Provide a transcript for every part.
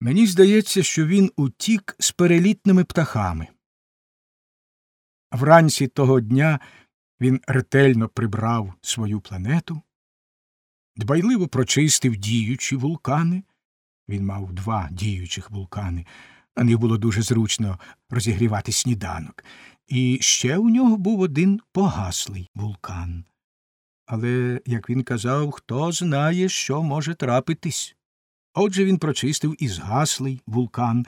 Мені здається, що він утік з перелітними птахами. Вранці того дня він ретельно прибрав свою планету, дбайливо прочистив діючі вулкани. Він мав два діючих вулкани, на них було дуже зручно розігрівати сніданок. І ще у нього був один погаслий вулкан. Але, як він казав, хто знає, що може трапитись. Отже він прочистив і згаслий вулкан.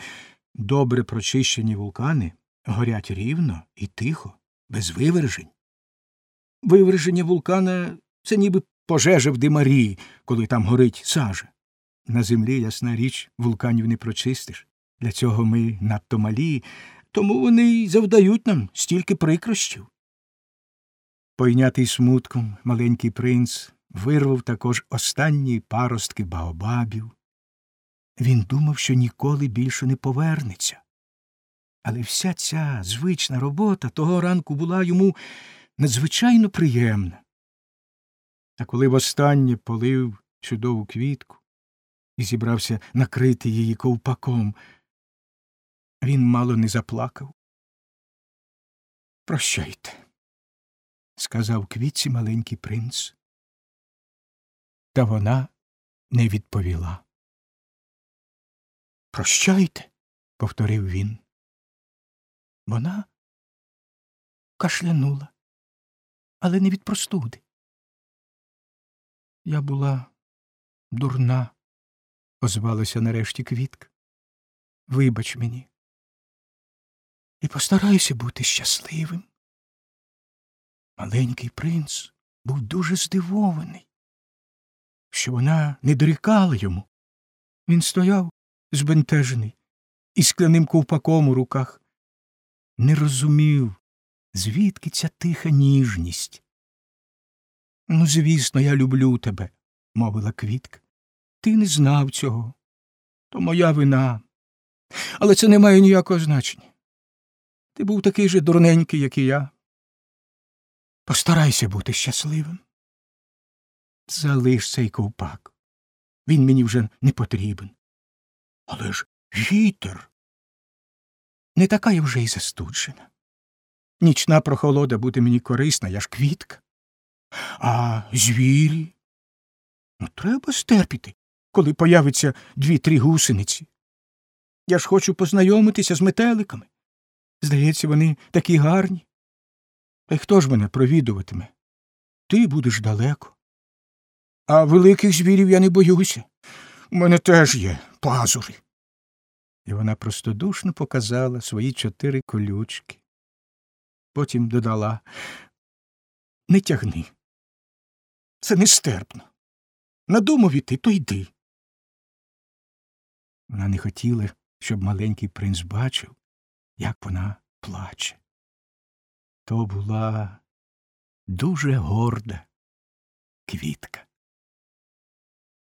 Добре прочищені вулкани горять рівно і тихо, без вивержень. Виверження вулкана це ніби пожежа в димарі, коли там горить сажа. На землі, ясна річ, вулканів не прочистиш. Для цього ми надто малі, тому вони й завдають нам стільки прикрощів. Пойнятий смутком маленький принц вирвав також останні паростки баобабів. Він думав, що ніколи більше не повернеться. Але вся ця звична робота того ранку була йому надзвичайно приємна. А коли востаннє полив чудову квітку і зібрався накрити її ковпаком, він мало не заплакав. Прощайте, сказав квітці маленький принц. Та вона не відповіла. Прощайте, повторив він. Вона кашлянула, але не від простуди. Я була дурна, озвалася нарешті квітка. Вибач мені. І постараюся бути щасливим. Маленький принц був дуже здивований, що вона не дорікала йому. Він стояв збентежений, із скляним ковпаком у руках, не розумів, звідки ця тиха ніжність. Ну, звісно, я люблю тебе, мовила квітка. Ти не знав цього. То моя вина. Але це не має ніякого значення. Ти був такий же дурненький, як і я. Постарайся бути щасливим. Залиш цей ковпак. Він мені вже не потрібен. Але ж вітер. Не така я вже й застуджена. Нічна прохолода буде мені корисна, я ж квітка. А звірі? Ну, треба стерпіти, коли появиться дві-три гусениці. Я ж хочу познайомитися з метеликами. Здається, вони такі гарні. Та й хто ж мене провідуватиме? Ти будеш далеко. А великих звірів я не боюся. У мене теж є пазури. І вона простодушно показала свої чотири колючки. Потім додала Не тягни. Це нестерпно. Надумав іти, то йди. Вона не хотіла, щоб маленький принц бачив, як вона плаче. То була дуже горда квітка.